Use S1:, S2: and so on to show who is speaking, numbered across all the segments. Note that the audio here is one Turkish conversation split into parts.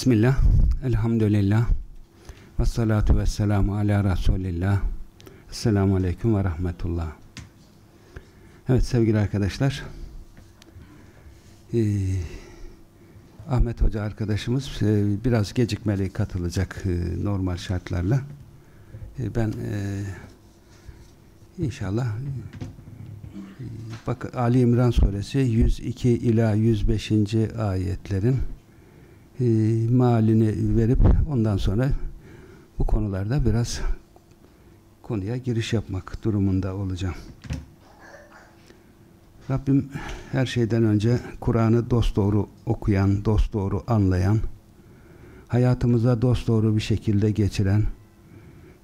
S1: Bismillah, elhamdülillah, ve salatu ve selamu ala Resulillah. Esselamu Aleyküm ve Rahmetullah. Evet sevgili arkadaşlar, ee, Ahmet Hoca arkadaşımız e, biraz gecikmeli katılacak e, normal şartlarla. E, ben e, inşallah bak Ali İmran suresi 102 ila 105. ayetlerin e, malini verip ondan sonra bu konularda biraz konuya giriş yapmak durumunda olacağım. Rabbim her şeyden önce Kur'an'ı dosdoğru okuyan, dosdoğru anlayan, hayatımıza dosdoğru bir şekilde geçiren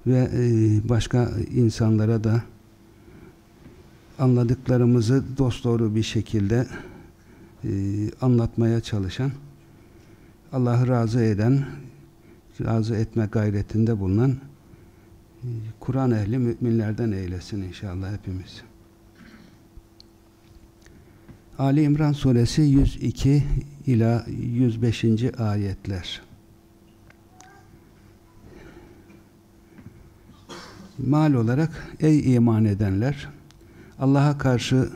S1: ve e, başka insanlara da anladıklarımızı dosdoğru bir şekilde e, anlatmaya çalışan, Allah'ı razı eden, razı etme gayretinde bulunan e, Kur'an ehli müminlerden eylesin inşallah hepimiz. Ali İmran suresi 102 ila 105. ayetler. Mal olarak ey iman edenler Allah'a karşı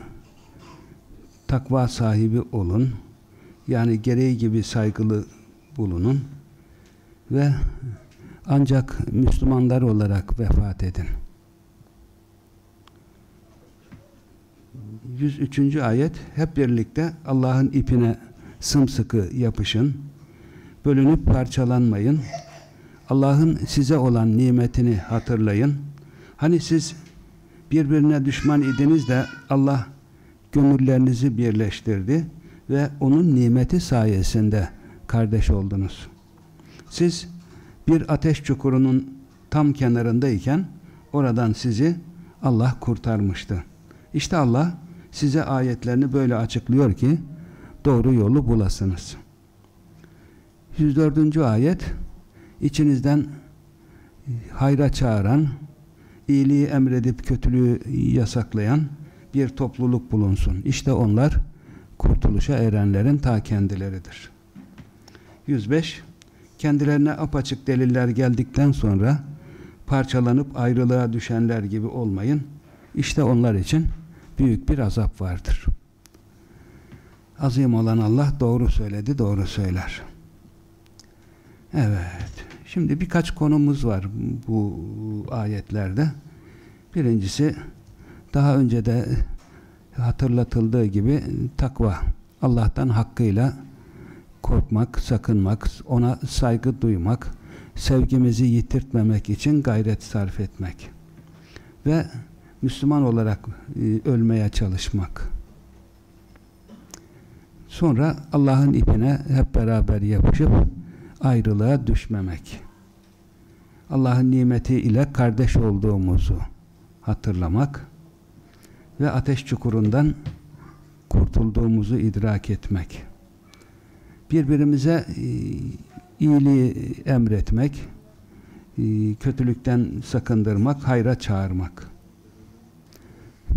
S1: takva sahibi olun. Yani gereği gibi saygılı bulunun ve ancak Müslümanlar olarak vefat edin. 103. ayet hep birlikte Allah'ın ipine sımsıkı yapışın. Bölünüp parçalanmayın. Allah'ın size olan nimetini hatırlayın. Hani siz birbirine düşman idiniz de Allah gönüllerinizi birleştirdi ve onun nimeti sayesinde kardeş oldunuz. Siz bir ateş çukurunun tam kenarındayken oradan sizi Allah kurtarmıştı. İşte Allah size ayetlerini böyle açıklıyor ki doğru yolu bulasınız. 104. ayet içinizden hayra çağıran, iyiliği emredip kötülüğü yasaklayan bir topluluk bulunsun. İşte onlar kurtuluşa erenlerin ta kendileridir. 105 kendilerine apaçık deliller geldikten sonra parçalanıp ayrılığa düşenler gibi olmayın. İşte onlar için büyük bir azap vardır. Azim olan Allah doğru söyledi, doğru söyler. Evet. Şimdi birkaç konumuz var bu ayetlerde. Birincisi daha önce de hatırlatıldığı gibi takva. Allah'tan hakkıyla korkmak, sakınmak, ona saygı duymak, sevgimizi yitirtmemek için gayret sarf etmek. Ve Müslüman olarak e, ölmeye çalışmak. Sonra Allah'ın ipine hep beraber yapışıp ayrılığa düşmemek. Allah'ın nimeti ile kardeş olduğumuzu hatırlamak ve ateş çukurundan kurtulduğumuzu idrak etmek. Birbirimize e, iyiliği emretmek, e, kötülükten sakındırmak, hayra çağırmak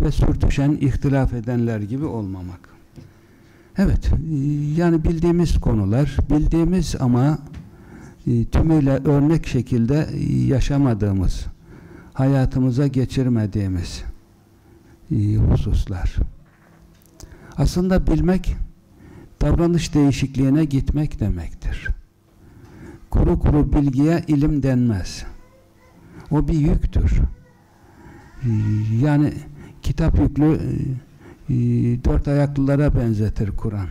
S1: ve sürtüşen, ihtilaf edenler gibi olmamak. Evet, yani bildiğimiz konular, bildiğimiz ama e, tümüyle örnek şekilde yaşamadığımız, hayatımıza geçirmediğimiz e, hususlar. Aslında bilmek, davranış değişikliğine gitmek demektir. Kuru kuru bilgiye ilim denmez. O bir yüktür. E, yani kitap yüklü e, dört ayaklılara benzetir Kur'an.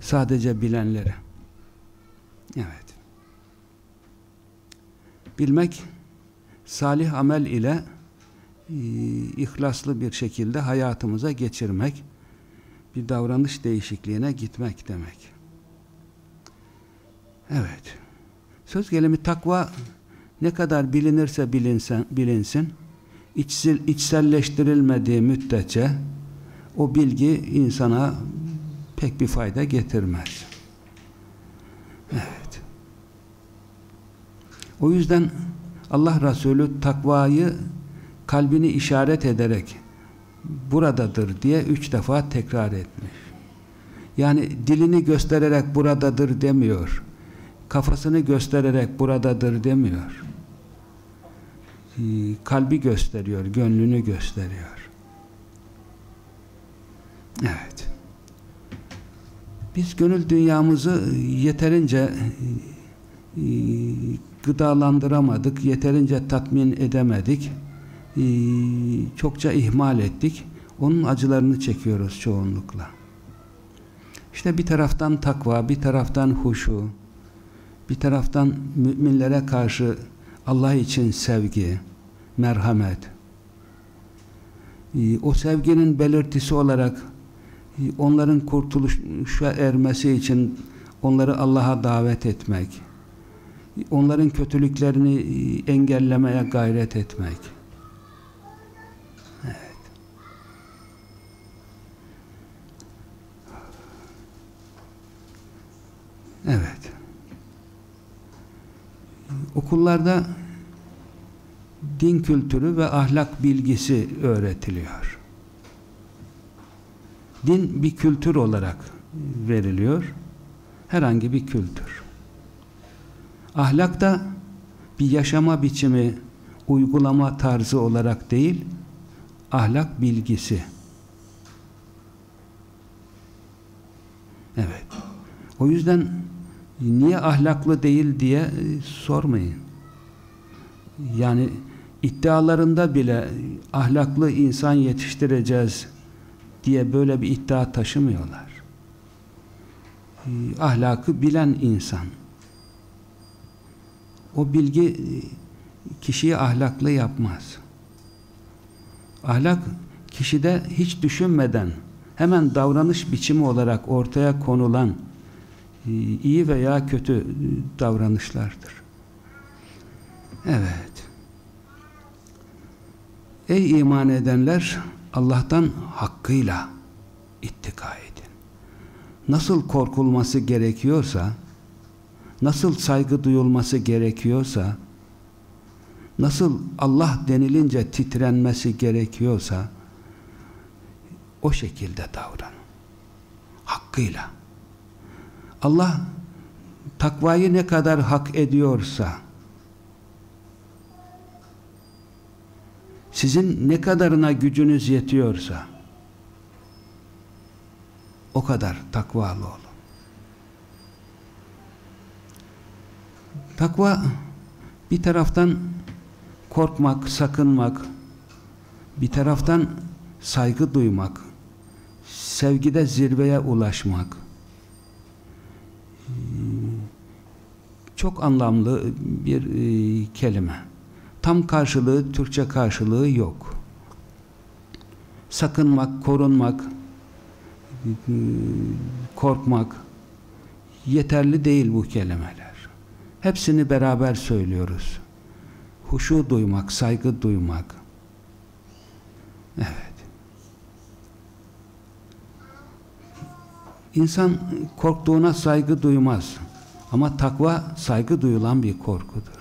S1: Sadece bilenlere. Evet. Bilmek salih amel ile e, ihlaslı bir şekilde hayatımıza geçirmek bir davranış değişikliğine gitmek demek. Evet. Söz gelimi takva ne kadar bilinirse bilinsen, bilinsin içsel, içselleştirilmediği müddetçe o bilgi insana pek bir fayda getirmez. Evet. O yüzden Allah Resulü takvayı kalbini işaret ederek buradadır diye üç defa tekrar etmiş. Yani dilini göstererek buradadır demiyor. kafasını göstererek buradadır demiyor. Ee, kalbi gösteriyor, gönlünü gösteriyor. Evet. Biz gönül dünyamızı yeterince e, gıdalandıramadık, yeterince tatmin edemedik, e, çokça ihmal ettik. Onun acılarını çekiyoruz çoğunlukla. İşte bir taraftan takva, bir taraftan huşu, bir taraftan müminlere karşı Allah için sevgi, merhamet. E, o sevginin belirtisi olarak onların kurtuluşa ermesi için onları Allah'a davet etmek, onların kötülüklerini engellemeye gayret etmek. Evet. Okullarda din kültürü ve ahlak bilgisi öğretiliyor. Din bir kültür olarak veriliyor. Herhangi bir kültür. Ahlak da bir yaşama biçimi, uygulama tarzı olarak değil, ahlak bilgisi. Evet. O yüzden niye ahlaklı değil diye e, sormayın. Yani iddialarında bile ahlaklı insan yetiştireceğiz diye böyle bir iddia taşımıyorlar. E, ahlakı bilen insan. O bilgi e, kişiyi ahlaklı yapmaz. Ahlak kişide hiç düşünmeden hemen davranış biçimi olarak ortaya konulan iyi veya kötü davranışlardır. Evet. Ey iman edenler Allah'tan hakkıyla ittika edin. Nasıl korkulması gerekiyorsa, nasıl saygı duyulması gerekiyorsa, nasıl Allah denilince titrenmesi gerekiyorsa, o şekilde davran. Hakkıyla. Allah takvayı ne kadar hak ediyorsa, sizin ne kadarına gücünüz yetiyorsa o kadar takvalı olun. Takva bir taraftan korkmak, sakınmak, bir taraftan saygı duymak, sevgide zirveye ulaşmak. Çok anlamlı bir e, kelime. Tam karşılığı, Türkçe karşılığı yok. Sakınmak, korunmak, korkmak yeterli değil bu kelimeler. Hepsini beraber söylüyoruz. Huşu duymak, saygı duymak. Evet. İnsan korktuğuna saygı duymaz. Ama takva saygı duyulan bir korkudur.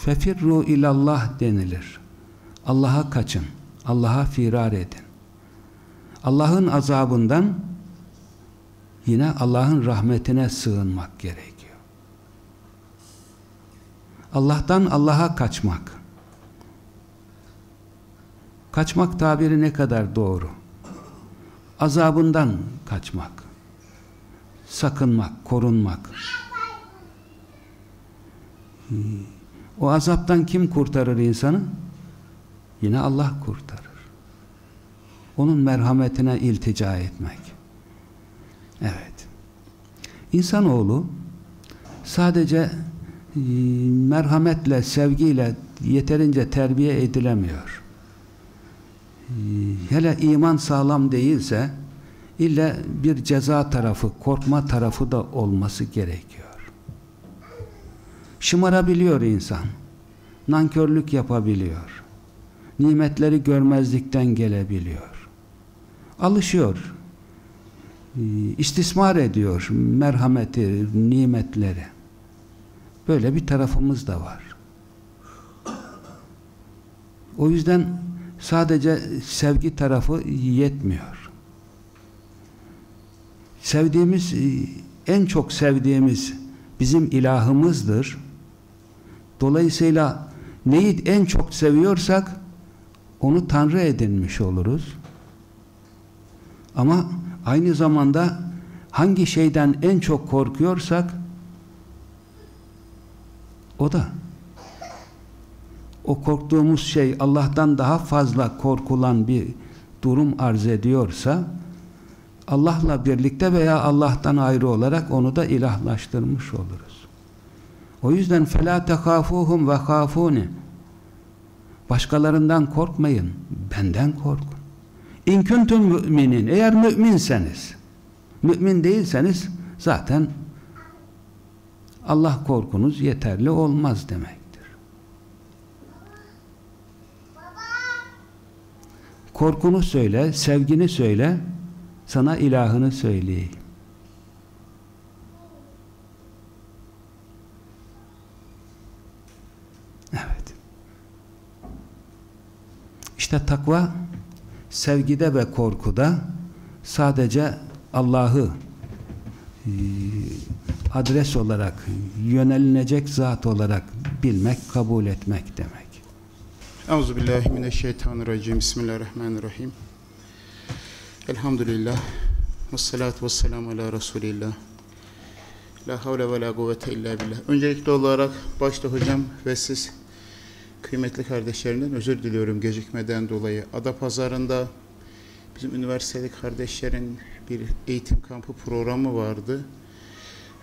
S1: Fefirru ilallah denilir. Allah'a kaçın. Allah'a firar edin. Allah'ın azabından yine Allah'ın rahmetine sığınmak gerekiyor. Allah'tan Allah'a kaçmak. Kaçmak tabiri ne kadar doğru? Azabından kaçmak. Sakınmak, korunmak. Hmm. O azaptan kim kurtarır insanı? Yine Allah kurtarır. Onun merhametine iltica etmek. Evet. İnsanoğlu sadece e, merhametle, sevgiyle yeterince terbiye edilemiyor. E, hele iman sağlam değilse illa bir ceza tarafı, korkma tarafı da olması gerekiyor. Şımarabiliyor insan. Nankörlük yapabiliyor. Nimetleri görmezlikten gelebiliyor. Alışıyor. Ee, istismar ediyor merhameti, nimetleri. Böyle bir tarafımız da var. O yüzden sadece sevgi tarafı yetmiyor. sevdiğimiz en çok sevdiğimiz bizim ilahımızdır. Dolayısıyla neyi en çok seviyorsak onu Tanrı edinmiş oluruz. Ama aynı zamanda hangi şeyden en çok korkuyorsak o da o korktuğumuz şey Allah'tan daha fazla korkulan bir durum arz ediyorsa Allah'la birlikte veya Allah'tan ayrı olarak onu da ilahlaştırmış oluruz. O yüzden fela tekafuhum ve hafuni. Başkalarından korkmayın, benden korkun. İn kuntum müminin. Eğer müminseniz. Mümin değilseniz zaten Allah korkunuz yeterli olmaz demek. Korkunu söyle, sevgini söyle, sana ilahını söyleyeyim. Evet. İşte takva sevgide ve korkuda sadece Allah'ı e, adres olarak yönelilecek zat olarak bilmek, kabul etmek demek.
S2: Euzubillahimineşşeytanirracim. Bismillahirrahmanirrahim. Elhamdülillah. Ve salatu ve selamu ala Resulillah. La havle ve la kuvvete illa billah. Öncelikli olarak başta hocam ve siz kıymetli kardeşlerimden özür diliyorum gecikmeden dolayı. Ada pazarında bizim üniversiteli kardeşlerin bir eğitim kampı programı vardı.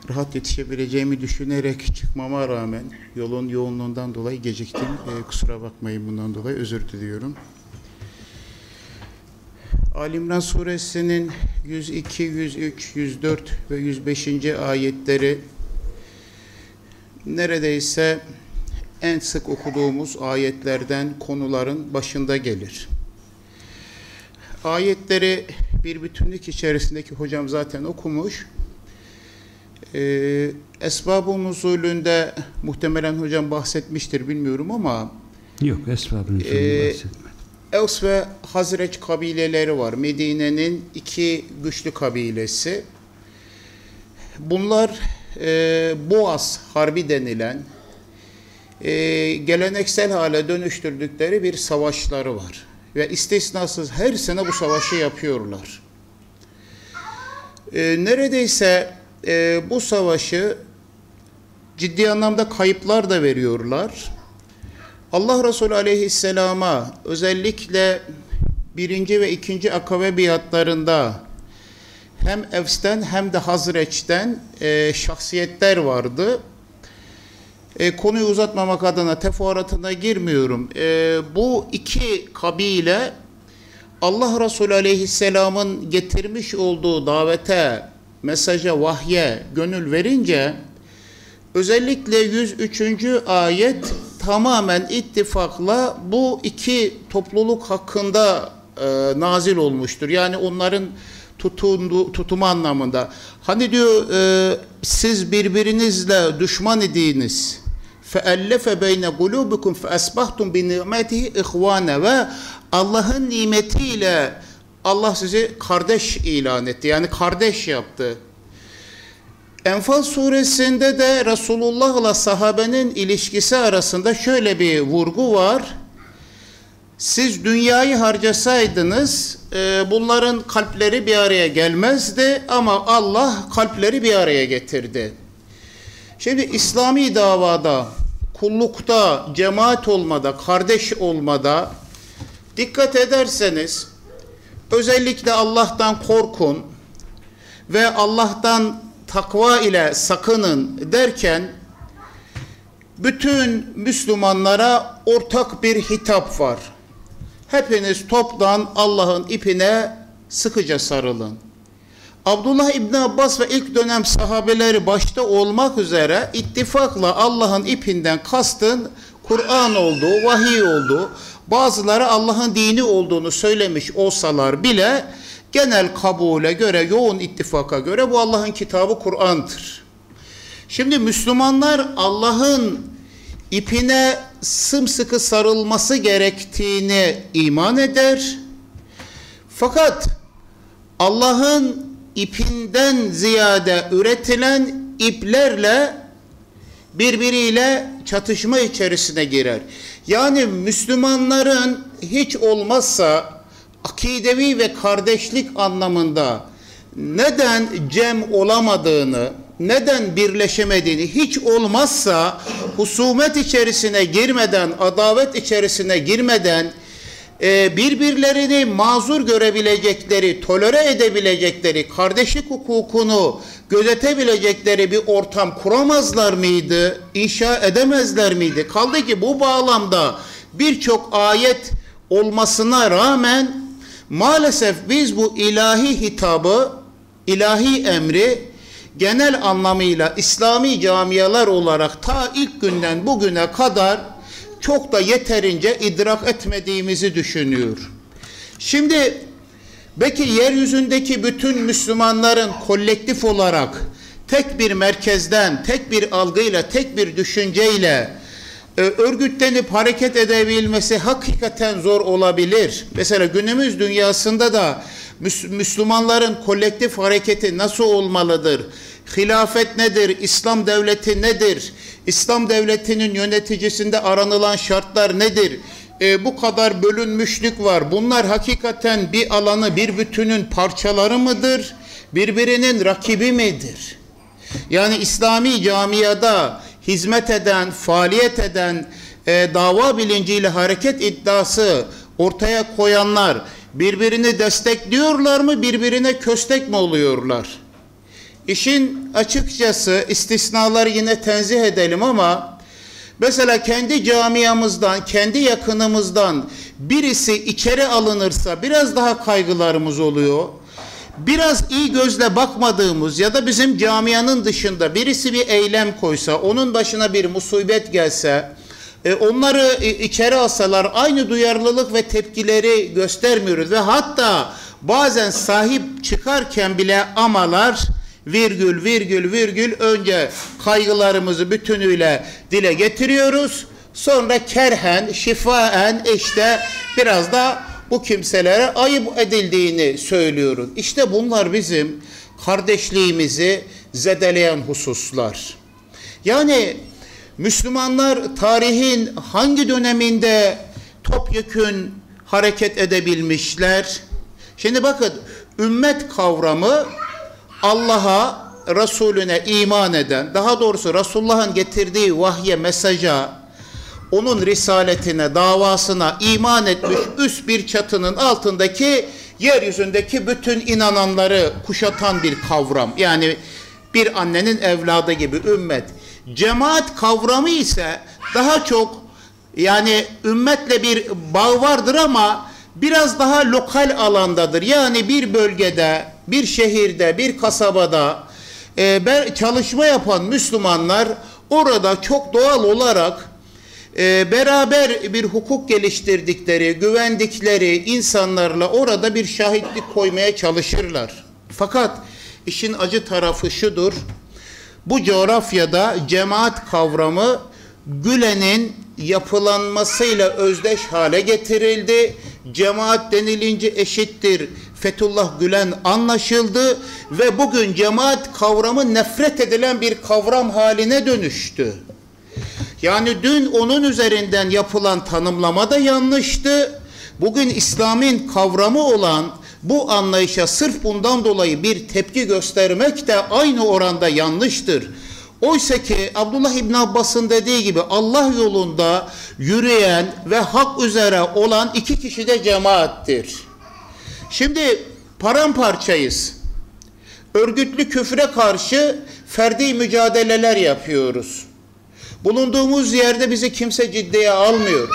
S2: Rahat yetişebileceğimi düşünerek çıkmama rağmen yolun yoğunluğundan dolayı geciktim. Ee, kusura bakmayın bundan dolayı özür diliyorum. Ali İmran suresinin 102, 103, 104 ve 105. ayetleri neredeyse en sık okuduğumuz ayetlerden konuların başında gelir. Ayetleri bir bütünlük içerisindeki hocam zaten okumuş. Ee, Esbab-ı nuzulünde muhtemelen hocam bahsetmiştir bilmiyorum ama
S1: Yok Esbab-ı nuzulünde ee, bahsetmedi.
S2: Evs ve Hazreç kabileleri var. Medine'nin iki güçlü kabilesi. Bunlar e, Boğaz Harbi denilen e, geleneksel hale dönüştürdükleri bir savaşları var. Ve istisnasız her sene bu savaşı yapıyorlar. E, neredeyse e, bu savaşı ciddi anlamda kayıplar da veriyorlar. Allah Resulü aleyhisselama özellikle birinci ve ikinci akabe biatlarında hem Evs'ten hem de Hazreç'ten e, şahsiyetler vardı. E, konuyu uzatmamak adına teferruatına girmiyorum. E, bu iki kabile Allah Resulü Aleyhisselam'ın getirmiş olduğu davete, mesaja, vahye gönül verince özellikle 103. ayet tamamen ittifakla bu iki topluluk hakkında e, nazil olmuştur. Yani onların tutundu, tutumu anlamında. Hani diyor e, siz birbirinizle düşman idiniz kulubukum fe esbahtum bi nimetihi ihvane ve Allah'ın nimetiyle Allah sizi kardeş ilan etti. Yani kardeş yaptı. Enfal suresinde de Resulullah ile sahabenin ilişkisi arasında şöyle bir vurgu var. Siz dünyayı harcasaydınız e, bunların kalpleri bir araya gelmezdi ama Allah kalpleri bir araya getirdi. Şimdi İslami davada kullukta, cemaat olmada, kardeş olmada dikkat ederseniz özellikle Allah'tan korkun ve Allah'tan takva ile sakının derken bütün Müslümanlara ortak bir hitap var. Hepiniz toptan Allah'ın ipine sıkıca sarılın. Abdullah İbni Abbas ve ilk dönem sahabeleri başta olmak üzere ittifakla Allah'ın ipinden kastın Kur'an olduğu, vahiy olduğu, bazıları Allah'ın dini olduğunu söylemiş olsalar bile genel kabule göre, yoğun ittifaka göre bu Allah'ın kitabı Kur'an'dır. Şimdi Müslümanlar Allah'ın ipine sımsıkı sarılması gerektiğini iman eder. Fakat Allah'ın ipinden ziyade üretilen iplerle birbiriyle çatışma içerisine girer. Yani Müslümanların hiç olmazsa akidevi ve kardeşlik anlamında neden cem olamadığını, neden birleşemediğini hiç olmazsa husumet içerisine girmeden, adavet içerisine girmeden e, birbirlerini mazur görebilecekleri, tolere edebilecekleri, kardeşlik hukukunu gözetebilecekleri bir ortam kuramazlar mıydı? İnşa edemezler miydi? Kaldı ki bu bağlamda birçok ayet olmasına rağmen maalesef biz bu ilahi hitabı, ilahi emri genel anlamıyla İslami camialar olarak ta ilk günden bugüne kadar çok da yeterince idrak etmediğimizi düşünüyor. Şimdi belki yeryüzündeki bütün Müslümanların kolektif olarak tek bir merkezden, tek bir algıyla, tek bir düşünceyle e, örgütlenip hareket edebilmesi hakikaten zor olabilir. Mesela günümüz dünyasında da Müslümanların kolektif hareketi nasıl olmalıdır? Hilafet nedir? İslam devleti nedir? İslam devletinin yöneticisinde aranılan şartlar nedir? E, bu kadar bölünmüşlük var. Bunlar hakikaten bir alanı, bir bütünün parçaları mıdır? Birbirinin rakibi midir? Yani İslami camiada hizmet eden, faaliyet eden, e, dava bilinciyle hareket iddiası ortaya koyanlar birbirini destekliyorlar mı, birbirine köstek mi oluyorlar? İşin açıkçası istisnaları yine tenzih edelim ama mesela kendi camiamızdan, kendi yakınımızdan birisi içeri alınırsa biraz daha kaygılarımız oluyor. Biraz iyi gözle bakmadığımız ya da bizim camianın dışında birisi bir eylem koysa, onun başına bir musibet gelse, e, onları içeri alsalar aynı duyarlılık ve tepkileri göstermiyoruz ve hatta bazen sahip çıkarken bile amalar virgül virgül virgül önce kaygılarımızı bütünüyle dile getiriyoruz. Sonra kerhen, şifaen işte biraz da bu kimselere ayıp edildiğini söylüyoruz. İşte bunlar bizim kardeşliğimizi zedeleyen hususlar. Yani Müslümanlar tarihin hangi döneminde topyekün hareket edebilmişler? Şimdi bakın ümmet kavramı Allah'a, Resulüne iman eden, daha doğrusu Resulullah'ın getirdiği vahye, mesaja, onun risaletine, davasına iman etmiş üst bir çatının altındaki yeryüzündeki bütün inananları kuşatan bir kavram. Yani bir annenin evladı gibi ümmet. Cemaat kavramı ise daha çok yani ümmetle bir bağ vardır ama biraz daha lokal alandadır. Yani bir bölgede, bir şehirde, bir kasabada e, çalışma yapan Müslümanlar orada çok doğal olarak e, beraber bir hukuk geliştirdikleri, güvendikleri insanlarla orada bir şahitlik koymaya çalışırlar. Fakat işin acı tarafı şudur. Bu coğrafyada cemaat kavramı Gülen'in yapılanmasıyla özdeş hale getirildi. Cemaat denilince eşittir. Fethullah Gülen anlaşıldı ve bugün cemaat kavramı nefret edilen bir kavram haline dönüştü. Yani dün onun üzerinden yapılan tanımlama da yanlıştı. Bugün İslam'ın kavramı olan bu anlayışa sırf bundan dolayı bir tepki göstermek de aynı oranda yanlıştır. Oysa ki Abdullah İbn Abbas'ın dediği gibi Allah yolunda yürüyen ve hak üzere olan iki kişi de cemaattir. Şimdi paramparçayız. Örgütlü küfre karşı ferdi mücadeleler yapıyoruz. Bulunduğumuz yerde bizi kimse ciddiye almıyor.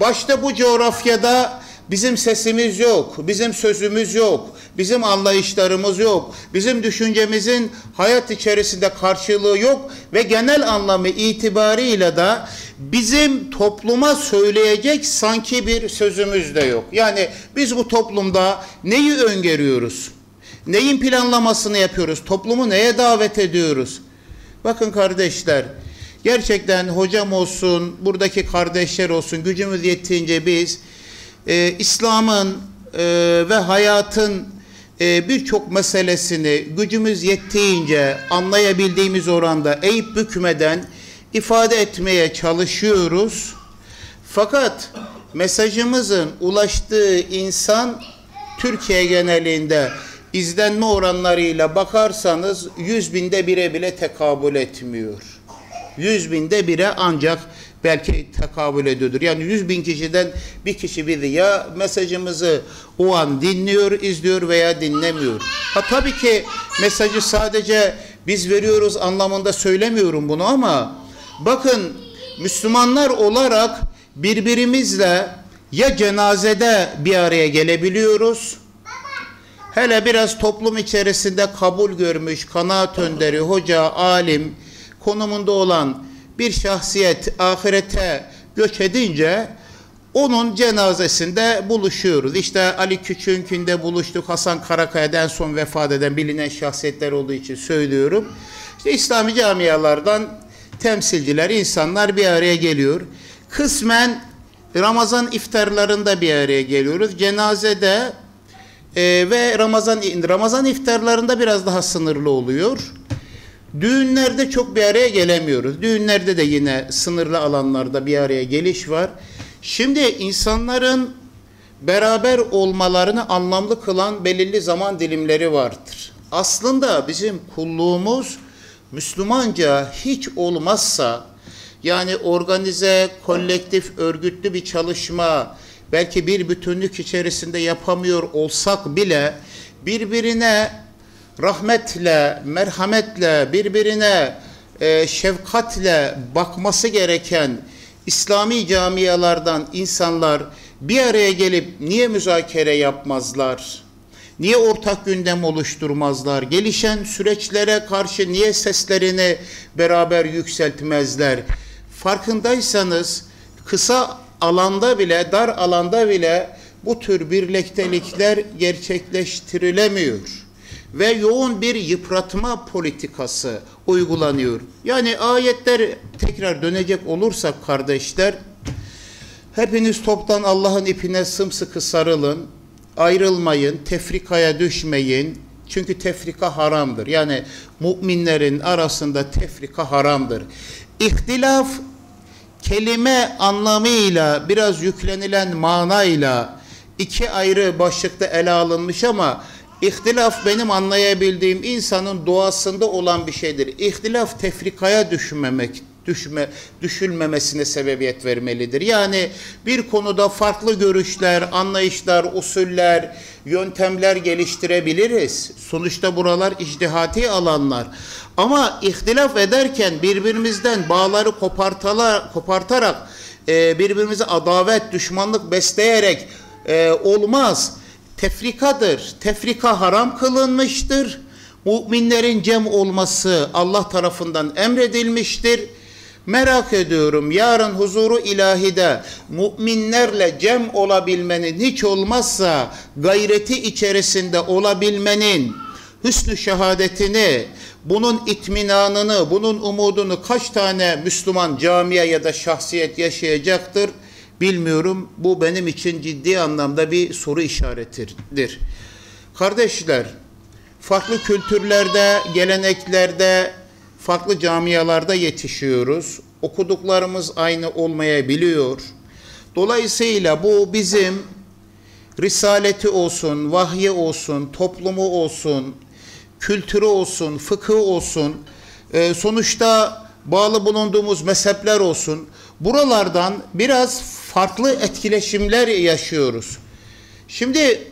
S2: Başta bu coğrafyada Bizim sesimiz yok, bizim sözümüz yok, bizim anlayışlarımız yok, bizim düşüncemizin hayat içerisinde karşılığı yok ve genel anlamı itibarıyla da bizim topluma söyleyecek sanki bir sözümüz de yok. Yani biz bu toplumda neyi öngörüyoruz? Neyin planlamasını yapıyoruz? Toplumu neye davet ediyoruz? Bakın kardeşler, gerçekten hocam olsun, buradaki kardeşler olsun, gücümüz yettiğince biz e, İslam'ın e, ve hayatın e, birçok meselesini gücümüz yettiğince anlayabildiğimiz oranda eğip bükmeden ifade etmeye çalışıyoruz. Fakat mesajımızın ulaştığı insan Türkiye genelinde izlenme oranlarıyla bakarsanız 100 binde bire bile tekabül etmiyor. 100 binde bire ancak belki tekabül ediyordur. Yani 100 bin kişiden bir kişi biri ya mesajımızı o an dinliyor, izliyor veya dinlemiyor. Ha tabii ki mesajı sadece biz veriyoruz anlamında söylemiyorum bunu ama bakın Müslümanlar olarak birbirimizle ya cenazede bir araya gelebiliyoruz. Hele biraz toplum içerisinde kabul görmüş kanaat önderi, hoca, alim konumunda olan bir şahsiyet ahirete göç edince onun cenazesinde buluşuyoruz. İşte Ali Küçük'ünkünde buluştuk. Hasan Karakaya'dan son vefat eden bilinen şahsiyetler olduğu için söylüyorum. İşte İslami camialardan temsilciler, insanlar bir araya geliyor. Kısmen Ramazan iftarlarında bir araya geliyoruz. Cenazede e, ve Ramazan Ramazan iftarlarında biraz daha sınırlı oluyor. Düğünlerde çok bir araya gelemiyoruz. Düğünlerde de yine sınırlı alanlarda bir araya geliş var. Şimdi insanların beraber olmalarını anlamlı kılan belirli zaman dilimleri vardır. Aslında bizim kulluğumuz Müslümanca hiç olmazsa yani organize, kolektif, örgütlü bir çalışma belki bir bütünlük içerisinde yapamıyor olsak bile birbirine rahmetle, merhametle, birbirine e, şefkatle bakması gereken İslami camialardan insanlar bir araya gelip niye müzakere yapmazlar? Niye ortak gündem oluşturmazlar? Gelişen süreçlere karşı niye seslerini beraber yükseltmezler? Farkındaysanız kısa alanda bile, dar alanda bile bu tür birliktelikler gerçekleştirilemiyor ve yoğun bir yıpratma politikası uygulanıyor. Yani ayetler tekrar dönecek olursak kardeşler, hepiniz toptan Allah'ın ipine sımsıkı sarılın, ayrılmayın, tefrikaya düşmeyin. Çünkü tefrika haramdır. Yani müminlerin arasında tefrika haramdır. İhtilaf kelime anlamıyla biraz yüklenilen manayla iki ayrı başlıkta ele alınmış ama İhtilaf benim anlayabildiğim insanın doğasında olan bir şeydir. İhtilaf tefrikaya düşmemek, düşme, düşülmemesine sebebiyet vermelidir. Yani bir konuda farklı görüşler, anlayışlar, usuller, yöntemler geliştirebiliriz. Sonuçta buralar icdihati alanlar. Ama ihtilaf ederken birbirimizden bağları kopartarak, e, birbirimize adavet, düşmanlık besleyerek e, olmaz tefrikadır. Tefrika haram kılınmıştır. Müminlerin cem olması Allah tarafından emredilmiştir. Merak ediyorum yarın huzuru ilahide müminlerle cem olabilmenin hiç olmazsa gayreti içerisinde olabilmenin hüsnü şehadetini, bunun itminanını, bunun umudunu kaç tane Müslüman camiye ya da şahsiyet yaşayacaktır? Bilmiyorum. Bu benim için ciddi anlamda bir soru işaretidir. Kardeşler, farklı kültürlerde, geleneklerde, farklı camialarda yetişiyoruz. Okuduklarımız aynı olmayabiliyor. Dolayısıyla bu bizim risaleti olsun, vahyi olsun, toplumu olsun, kültürü olsun, fıkıh olsun, e, sonuçta bağlı bulunduğumuz mezhepler olsun. Buralardan biraz farklı etkileşimler yaşıyoruz. Şimdi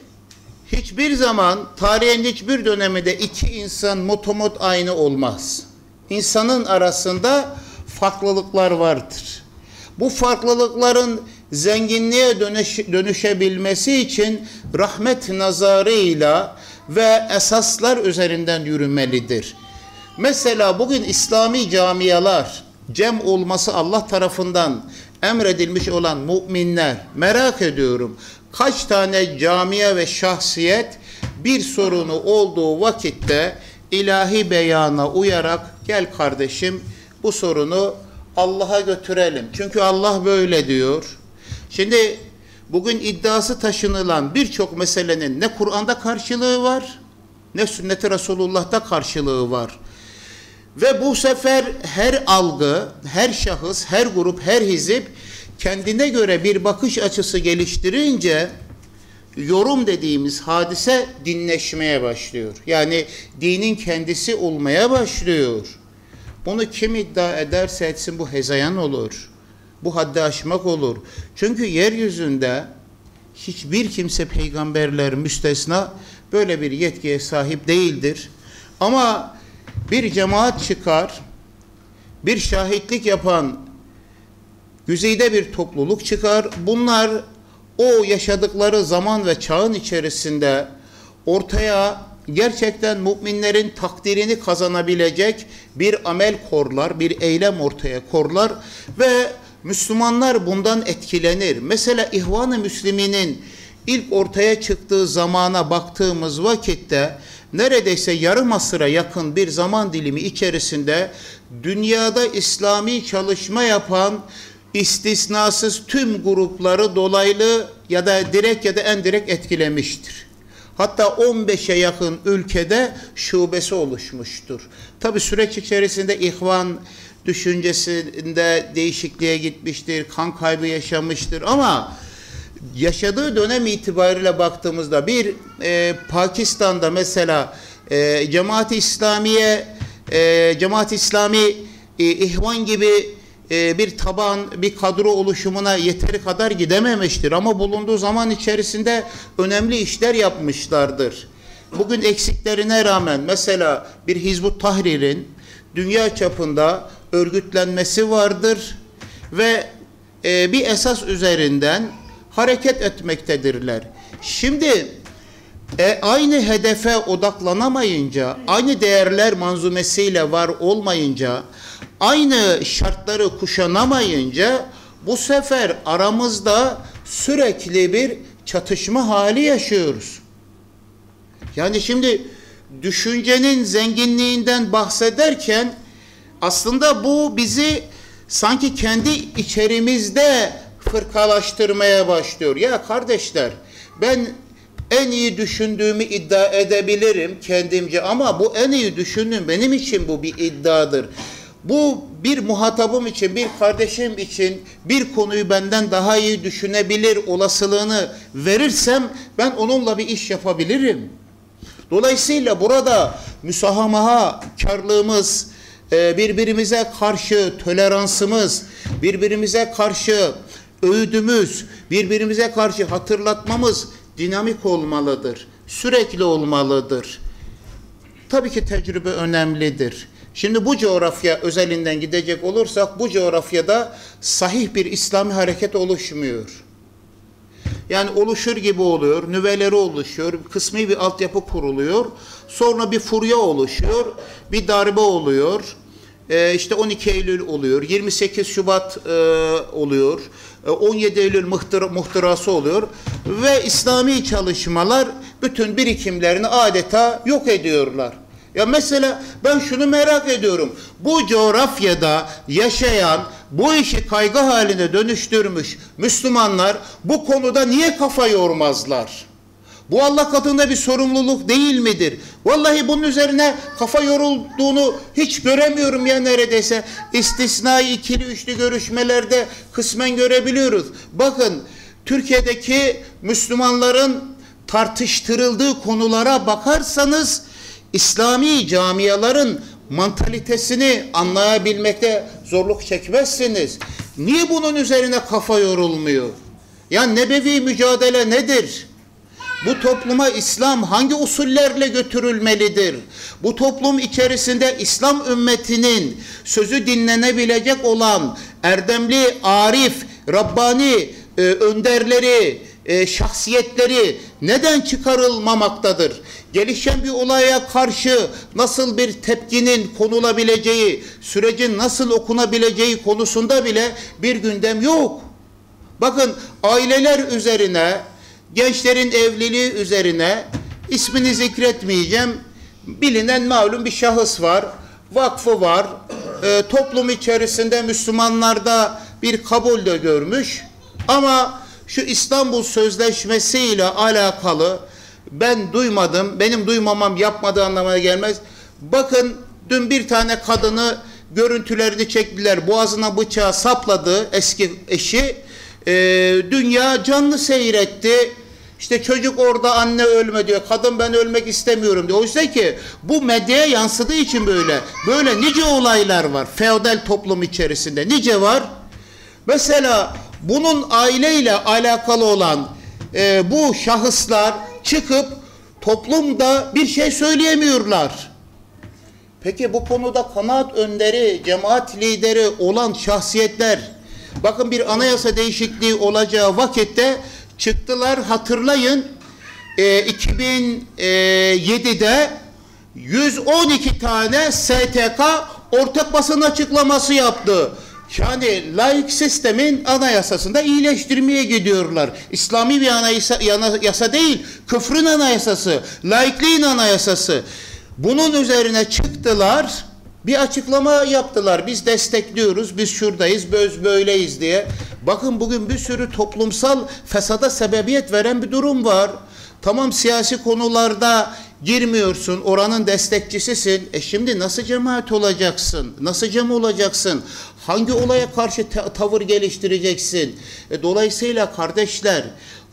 S2: hiçbir zaman tarihin hiçbir döneminde iki insan motomot aynı olmaz. İnsanın arasında farklılıklar vardır. Bu farklılıkların zenginliğe dönüş, dönüşebilmesi için rahmet nazarıyla ve esaslar üzerinden yürümelidir. Mesela bugün İslami camialar cem olması Allah tarafından emredilmiş olan müminler merak ediyorum kaç tane camiye ve şahsiyet bir sorunu olduğu vakitte ilahi beyana uyarak gel kardeşim bu sorunu Allah'a götürelim. Çünkü Allah böyle diyor. Şimdi bugün iddiası taşınılan birçok meselenin ne Kur'an'da karşılığı var ne sünnet-i Resulullah'ta karşılığı var. Ve bu sefer her algı, her şahıs, her grup, her hizip kendine göre bir bakış açısı geliştirince yorum dediğimiz hadise dinleşmeye başlıyor. Yani dinin kendisi olmaya başlıyor. Bunu kim iddia ederse etsin bu hezayan olur. Bu haddi aşmak olur. Çünkü yeryüzünde hiçbir kimse peygamberler müstesna böyle bir yetkiye sahip değildir. Ama bir cemaat çıkar, bir şahitlik yapan güzide bir topluluk çıkar. Bunlar o yaşadıkları zaman ve çağın içerisinde ortaya gerçekten müminlerin takdirini kazanabilecek bir amel korlar, bir eylem ortaya korlar ve Müslümanlar bundan etkilenir. Mesela İhvan-ı Müslümin'in ilk ortaya çıktığı zamana baktığımız vakitte neredeyse yarım asıra yakın bir zaman dilimi içerisinde dünyada İslami çalışma yapan istisnasız tüm grupları dolaylı ya da direkt ya da en direkt etkilemiştir. Hatta 15'e yakın ülkede şubesi oluşmuştur. Tabi süreç içerisinde ihvan düşüncesinde değişikliğe gitmiştir, kan kaybı yaşamıştır ama yaşadığı dönem itibariyle baktığımızda bir e, Pakistan'da mesela e, Cemaat-i İslamiye e, Cemaat-i İslami e, İhvan gibi e, bir taban, bir kadro oluşumuna yeteri kadar gidememiştir. Ama bulunduğu zaman içerisinde önemli işler yapmışlardır. Bugün eksiklerine rağmen mesela bir Hizbut Tahrir'in dünya çapında örgütlenmesi vardır ve e, bir esas üzerinden hareket etmektedirler. Şimdi e, aynı hedefe odaklanamayınca, aynı değerler manzumesiyle var olmayınca, aynı şartları kuşanamayınca bu sefer aramızda sürekli bir çatışma hali yaşıyoruz. Yani şimdi düşüncenin zenginliğinden bahsederken aslında bu bizi sanki kendi içerimizde fırkalaştırmaya başlıyor. Ya kardeşler ben en iyi düşündüğümü iddia edebilirim kendimce ama bu en iyi düşündüğüm benim için bu bir iddiadır. Bu bir muhatabım için, bir kardeşim için bir konuyu benden daha iyi düşünebilir olasılığını verirsem ben onunla bir iş yapabilirim. Dolayısıyla burada müsahamaha karlığımız, e, birbirimize karşı toleransımız, birbirimize karşı öğüdümüz, birbirimize karşı hatırlatmamız dinamik olmalıdır. Sürekli olmalıdır. Tabii ki tecrübe önemlidir. Şimdi bu coğrafya özelinden gidecek olursak bu coğrafyada sahih bir İslami hareket oluşmuyor. Yani oluşur gibi oluyor, nüveleri oluşuyor, kısmi bir altyapı kuruluyor. Sonra bir furya oluşuyor, bir darbe oluyor. Ee, işte 12 Eylül oluyor, 28 Şubat e, oluyor, 17 Eylül muhtırası oluyor ve İslami çalışmalar bütün birikimlerini adeta yok ediyorlar. Ya mesela ben şunu merak ediyorum. Bu coğrafyada yaşayan, bu işi kaygı haline dönüştürmüş Müslümanlar bu konuda niye kafa yormazlar? Bu Allah katında bir sorumluluk değil midir? Vallahi bunun üzerine kafa yorulduğunu hiç göremiyorum ya neredeyse. İstisnai ikili üçlü görüşmelerde kısmen görebiliyoruz. Bakın Türkiye'deki Müslümanların tartıştırıldığı konulara bakarsanız İslami camiaların mantalitesini anlayabilmekte zorluk çekmezsiniz. Niye bunun üzerine kafa yorulmuyor? Ya nebevi mücadele nedir? Bu topluma İslam hangi usullerle götürülmelidir? Bu toplum içerisinde İslam ümmetinin sözü dinlenebilecek olan erdemli, arif, Rabbani e, önderleri, e, şahsiyetleri neden çıkarılmamaktadır? Gelişen bir olaya karşı nasıl bir tepkinin konulabileceği, sürecin nasıl okunabileceği konusunda bile bir gündem yok. Bakın aileler üzerine, gençlerin evliliği üzerine ismini zikretmeyeceğim. Bilinen malum bir şahıs var, vakfı var, e, toplum içerisinde Müslümanlarda bir kabul de görmüş ama şu İstanbul Sözleşmesi ile alakalı ben duymadım, benim duymamam yapmadığı anlamına gelmez. Bakın dün bir tane kadını görüntülerini çektiler. Boğazına bıçağı sapladı eski eşi. Ee, dünya canlı seyretti. İşte çocuk orada anne ölme diyor. Kadın ben ölmek istemiyorum diyor. Oysa ki bu medyaya yansıdığı için böyle. Böyle nice olaylar var. Feodal toplum içerisinde. Nice var. Mesela bunun aileyle alakalı olan e, bu şahıslar çıkıp toplumda bir şey söyleyemiyorlar. Peki bu konuda kanaat önderi, cemaat lideri olan şahsiyetler, bakın bir anayasa değişikliği olacağı vakitte çıktılar hatırlayın e, 2007'de 112 tane STK ortak basın açıklaması yaptı. Yani laik sistemin anayasasında iyileştirmeye gidiyorlar. İslami bir anayasa yasa değil, küfrün anayasası, laikliğin anayasası. Bunun üzerine çıktılar, bir açıklama yaptılar. Biz destekliyoruz, biz şuradayız, biz böyleyiz diye. Bakın bugün bir sürü toplumsal fesada sebebiyet veren bir durum var. Tamam siyasi konularda girmiyorsun, oranın destekçisisin. E şimdi nasıl cemaat olacaksın? Nasıl cem olacaksın? Hangi olaya karşı tavır geliştireceksin? E dolayısıyla kardeşler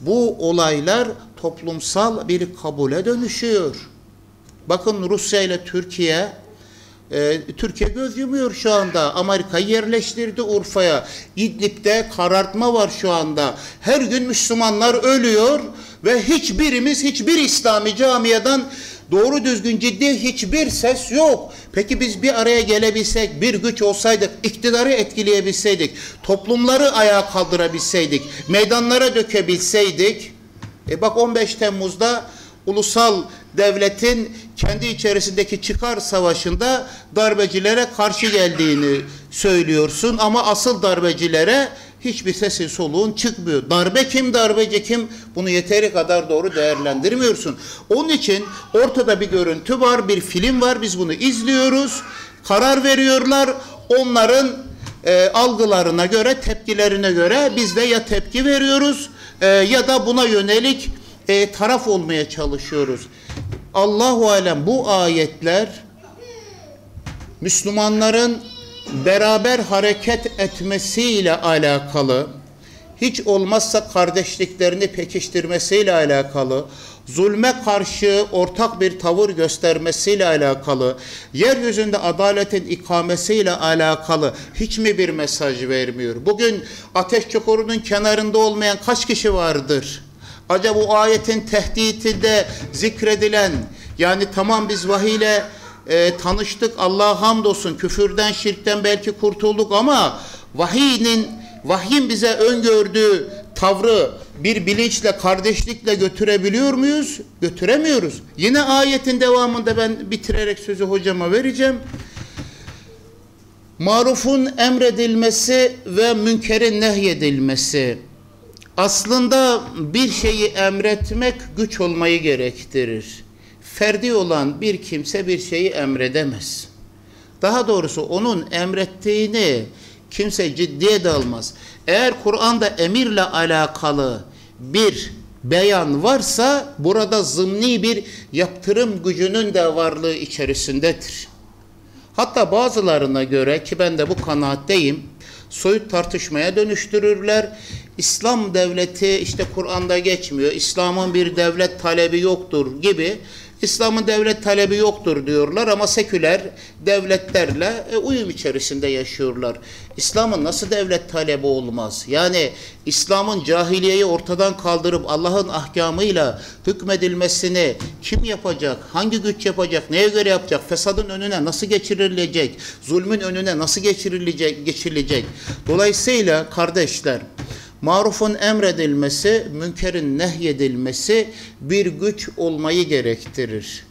S2: bu olaylar toplumsal bir kabule dönüşüyor. Bakın Rusya ile Türkiye ee, Türkiye göz yumuyor şu anda. Amerika yerleştirdi Urfa'ya. İdlib'de karartma var şu anda. Her gün Müslümanlar ölüyor ve hiçbirimiz hiçbir İslami camiadan doğru düzgün ciddi hiçbir ses yok. Peki biz bir araya gelebilsek, bir güç olsaydık, iktidarı etkileyebilseydik, toplumları ayağa kaldırabilseydik, meydanlara dökebilseydik, e bak 15 Temmuz'da ulusal devletin kendi içerisindeki çıkar savaşında darbecilere karşı geldiğini söylüyorsun ama asıl darbecilere hiçbir sesin soluğun çıkmıyor. Darbe kim, darbeci kim bunu yeteri kadar doğru değerlendirmiyorsun. Onun için ortada bir görüntü var, bir film var. Biz bunu izliyoruz. Karar veriyorlar. Onların e, algılarına göre, tepkilerine göre biz de ya tepki veriyoruz e, ya da buna yönelik e, taraf olmaya çalışıyoruz. Allahu alem bu ayetler Müslümanların beraber hareket etmesiyle alakalı, hiç olmazsa kardeşliklerini pekiştirmesiyle alakalı, zulme karşı ortak bir tavır göstermesiyle alakalı, yeryüzünde adaletin ikamesiyle alakalı hiç mi bir mesaj vermiyor? Bugün ateş çukurunun kenarında olmayan kaç kişi vardır? Acaba bu ayetin tehditinde zikredilen yani tamam biz vahiyle e, tanıştık Allah'a hamdolsun küfürden şirkten belki kurtulduk ama vahiyinin vahyin bize öngördüğü tavrı bir bilinçle kardeşlikle götürebiliyor muyuz? Götüremiyoruz. Yine ayetin devamında ben bitirerek sözü hocama vereceğim. Marufun emredilmesi ve münkerin nehyedilmesi aslında bir şeyi emretmek güç olmayı gerektirir. Ferdi olan bir kimse bir şeyi emredemez. Daha doğrusu onun emrettiğini kimse ciddiye de almaz. Eğer Kur'an'da emirle alakalı bir beyan varsa burada zımni bir yaptırım gücünün de varlığı içerisindedir. Hatta bazılarına göre ki ben de bu kanaatteyim soyut tartışmaya dönüştürürler. İslam devleti işte Kur'an'da geçmiyor. İslam'ın bir devlet talebi yoktur gibi İslam'ın devlet talebi yoktur diyorlar ama seküler devletlerle e, uyum içerisinde yaşıyorlar. İslam'ın nasıl devlet talebi olmaz? Yani İslam'ın cahiliyeyi ortadan kaldırıp Allah'ın ahkamıyla hükmedilmesini kim yapacak? Hangi güç yapacak? Neye göre yapacak? Fesadın önüne nasıl geçirilecek? Zulmün önüne nasıl geçirilecek? geçirilecek? Dolayısıyla kardeşler marufun emredilmesi, münkerin nehyedilmesi bir güç olmayı gerektirir.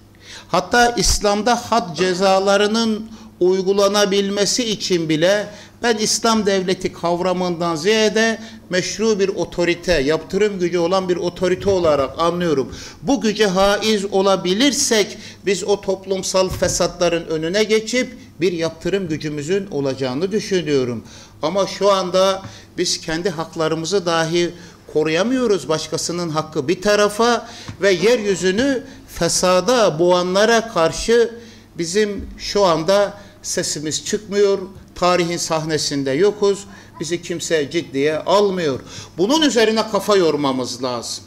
S2: Hatta İslam'da had cezalarının uygulanabilmesi için bile ben İslam devleti kavramından ziyade meşru bir otorite, yaptırım gücü olan bir otorite olarak anlıyorum. Bu güce haiz olabilirsek biz o toplumsal fesatların önüne geçip bir yaptırım gücümüzün olacağını düşünüyorum. Ama şu anda biz kendi haklarımızı dahi koruyamıyoruz başkasının hakkı bir tarafa ve yeryüzünü fesada boğanlara karşı bizim şu anda sesimiz çıkmıyor. Tarihin sahnesinde yokuz. Bizi kimse ciddiye almıyor. Bunun üzerine kafa yormamız lazım.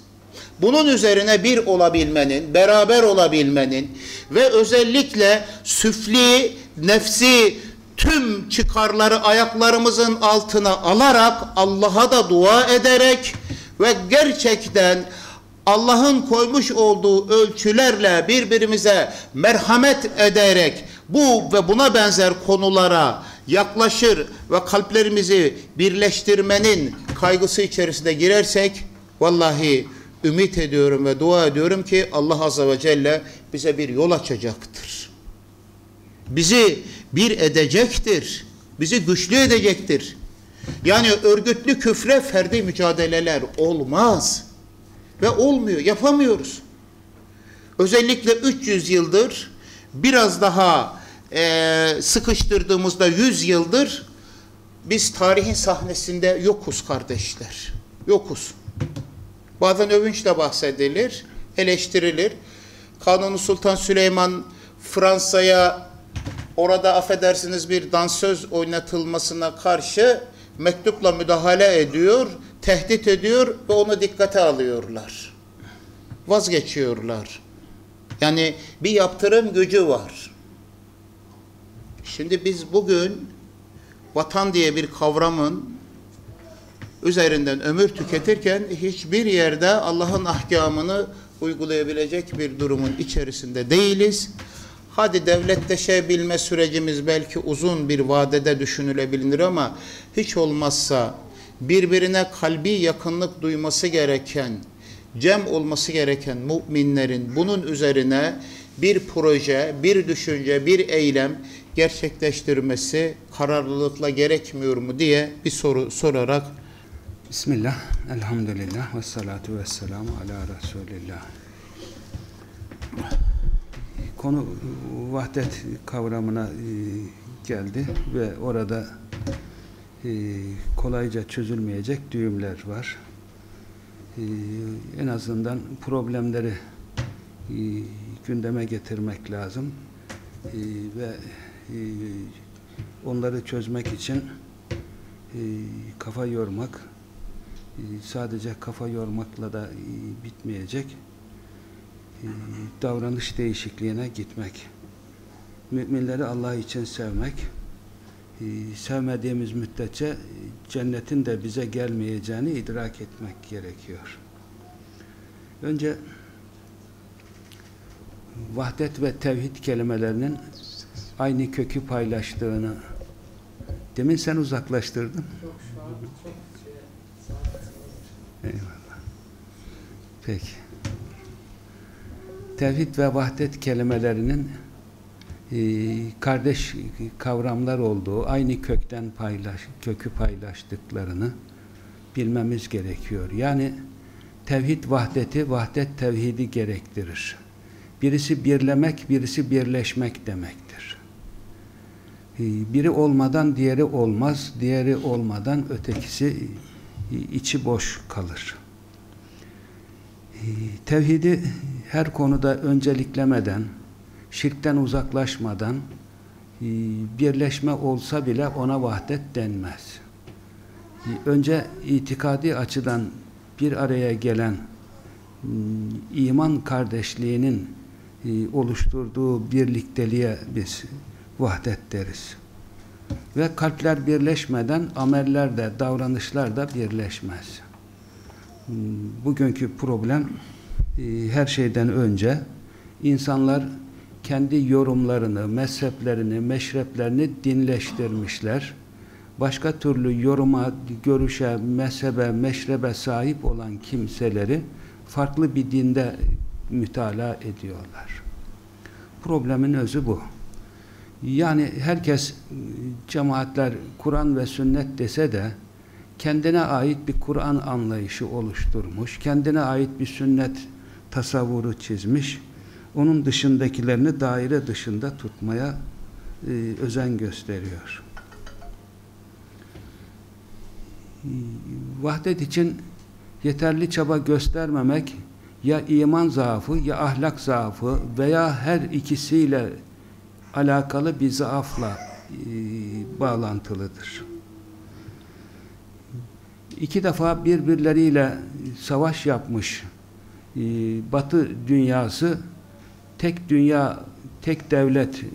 S2: Bunun üzerine bir olabilmenin, beraber olabilmenin ve özellikle süfli, nefsi, tüm çıkarları ayaklarımızın altına alarak Allah'a da dua ederek ve gerçekten Allah'ın koymuş olduğu ölçülerle birbirimize merhamet ederek bu ve buna benzer konulara yaklaşır ve kalplerimizi birleştirmenin kaygısı içerisinde girersek vallahi ümit ediyorum ve dua ediyorum ki Allah Azze ve Celle bize bir yol açacaktır. Bizi bir edecektir. Bizi güçlü edecektir. Yani örgütlü küfre ferdi mücadeleler olmaz. Ve olmuyor, yapamıyoruz. Özellikle 300 yıldır biraz daha e, sıkıştırdığımızda 100 yıldır biz tarihin sahnesinde yokuz kardeşler. Yokuz. Bazen övünçle bahsedilir, eleştirilir. Kanuni Sultan Süleyman Fransa'ya orada affedersiniz bir dansöz oynatılmasına karşı mektupla müdahale ediyor, tehdit ediyor ve onu dikkate alıyorlar. Vazgeçiyorlar. Yani bir yaptırım gücü var. Şimdi biz bugün vatan diye bir kavramın üzerinden ömür tüketirken hiçbir yerde Allah'ın ahkamını uygulayabilecek bir durumun içerisinde değiliz. Hadi devletleşebilme sürecimiz belki uzun bir vadede düşünülebilir ama hiç olmazsa birbirine kalbi yakınlık duyması gereken, cem olması gereken müminlerin bunun üzerine bir proje, bir düşünce, bir eylem gerçekleştirmesi kararlılıkla gerekmiyor mu diye bir soru sorarak
S1: Bismillah, elhamdülillah ve salatu ve selamu ala Resulillah. Konu vahdet kavramına e, geldi ve orada e, kolayca çözülmeyecek düğümler var. E, en azından problemleri gündeme getirmek lazım ve onları çözmek için kafa yormak ee, sadece kafa yormakla da e, bitmeyecek davranış değişikliğine gitmek müminleri Allah için sevmek ee, sevmediğimiz müddetçe cennetin de bize gelmeyeceğini idrak etmek gerekiyor önce vahdet ve tevhid kelimelerinin aynı kökü paylaştığını demin sen uzaklaştırdın
S3: Yok şu an çok
S1: Eyvallah. Peki. Tevhid ve vahdet kelimelerinin e, kardeş kavramlar olduğu, aynı kökten paylaş, kökü paylaştıklarını bilmemiz gerekiyor. Yani tevhid vahdeti, vahdet tevhidi gerektirir. Birisi birlemek, birisi birleşmek demektir. E, biri olmadan diğeri olmaz, diğeri olmadan ötekisi içi boş kalır. Tevhidi her konuda önceliklemeden, şirkten uzaklaşmadan e, birleşme olsa bile ona vahdet denmez. Ee, önce itikadi açıdan bir araya gelen hmm, iman kardeşliğinin e, oluşturduğu birlikteliğe biz vahdet deriz. Ve kalpler birleşmeden ameller de, davranışlar da birleşmez. Bugünkü problem e, her şeyden önce insanlar kendi yorumlarını, mezheplerini, meşreplerini dinleştirmişler. Başka türlü yoruma, görüşe, mezhebe, meşrebe sahip olan kimseleri farklı bir dinde mütalaa ediyorlar. Problemin özü bu. Yani herkes cemaatler Kur'an ve sünnet dese de kendine ait bir Kur'an anlayışı oluşturmuş, kendine ait bir sünnet tasavvuru çizmiş, onun dışındakilerini daire dışında tutmaya e, özen gösteriyor. Vahdet için yeterli çaba göstermemek ya iman zaafı ya ahlak zaafı veya her ikisiyle alakalı bir zaafla e, bağlantılıdır. İki defa birbirleriyle savaş yapmış e, Batı dünyası tek dünya, tek devlet e,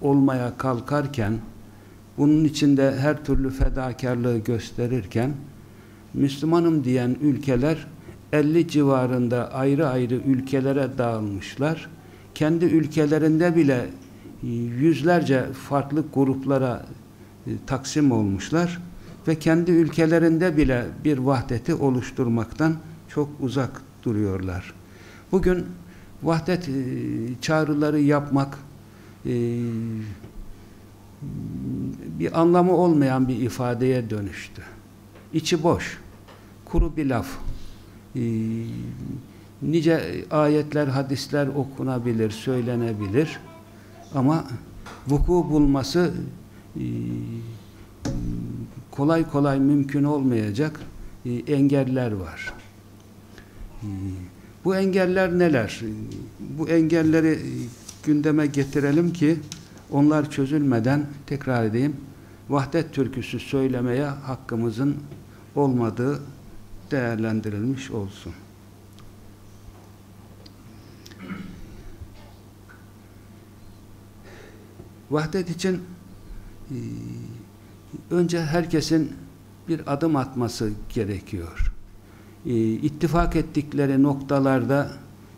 S1: olmaya kalkarken bunun içinde her türlü fedakarlığı gösterirken Müslümanım diyen ülkeler 50 civarında ayrı ayrı ülkelere dağılmışlar. Kendi ülkelerinde bile e, yüzlerce farklı gruplara e, taksim olmuşlar ve kendi ülkelerinde bile bir vahdeti oluşturmaktan çok uzak duruyorlar. Bugün vahdet e, çağrıları yapmak bir anlamı olmayan bir ifadeye dönüştü. İçi boş, kuru bir laf. Ee, nice ayetler, hadisler okunabilir, söylenebilir ama vuku bulması e, kolay kolay mümkün olmayacak e, engeller var. Bu engeller neler? Bu engelleri gündeme getirelim ki onlar çözülmeden tekrar edeyim vahdet türküsü söylemeye hakkımızın olmadığı değerlendirilmiş olsun. Vahdet için e, önce herkesin bir adım atması gerekiyor. E, ittifak ettikleri noktalarda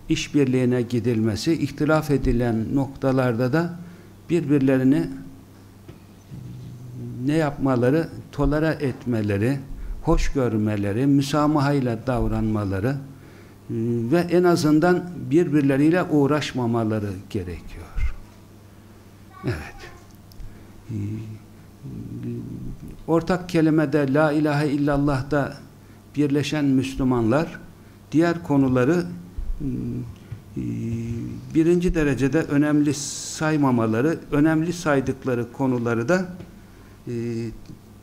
S1: işbirliğine gidilmesi, ihtilaf edilen noktalarda da birbirlerini ne yapmaları? Tolara etmeleri, hoş görmeleri, müsamahayla davranmaları e, ve en azından birbirleriyle uğraşmamaları gerekiyor. Evet. E, ortak kelimede La ilahe illallah'ta birleşen Müslümanlar diğer konuları e, birinci derecede önemli saymamaları, önemli saydıkları konuları da e,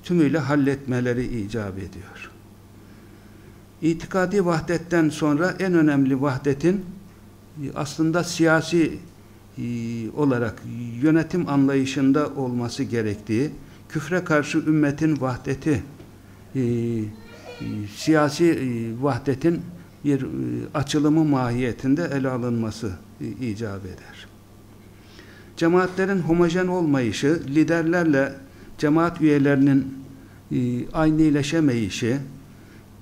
S1: tümüyle halletmeleri icap ediyor. İtikadi vahdetten sonra en önemli vahdetin e, aslında siyasi olarak yönetim anlayışında olması gerektiği, küfre karşı ümmetin vahdeti, siyasi e, vahdetin bir e, açılımı mahiyetinde ele alınması e, icap eder. Cemaatlerin homojen olmayışı, liderlerle cemaat üyelerinin aynıleşemeyişi,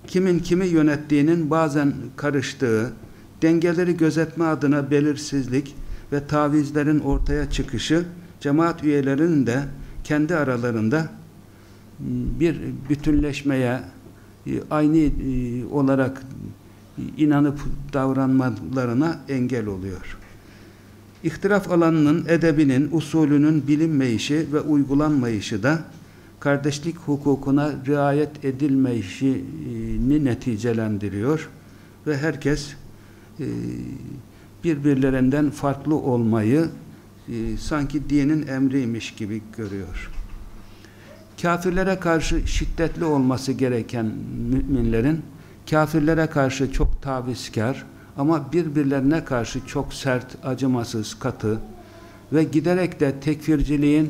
S1: kimin kimi yönettiğinin bazen karıştığı, dengeleri gözetme adına belirsizlik ve tavizlerin ortaya çıkışı, cemaat üyelerinin de kendi aralarında bir bütünleşmeye, aynı olarak inanıp davranmalarına engel oluyor. İhtilaf alanının, edebinin, usulünün bilinmeyişi ve uygulanmayışı da kardeşlik hukukuna riayet edilmeyişini neticelendiriyor ve herkes e, birbirlerinden farklı olmayı e, sanki dinin emriymiş gibi görüyor. Kafirlere karşı şiddetli olması gereken müminlerin kafirlere karşı çok tavizkar ama birbirlerine karşı çok sert, acımasız, katı ve giderek de tekfirciliğin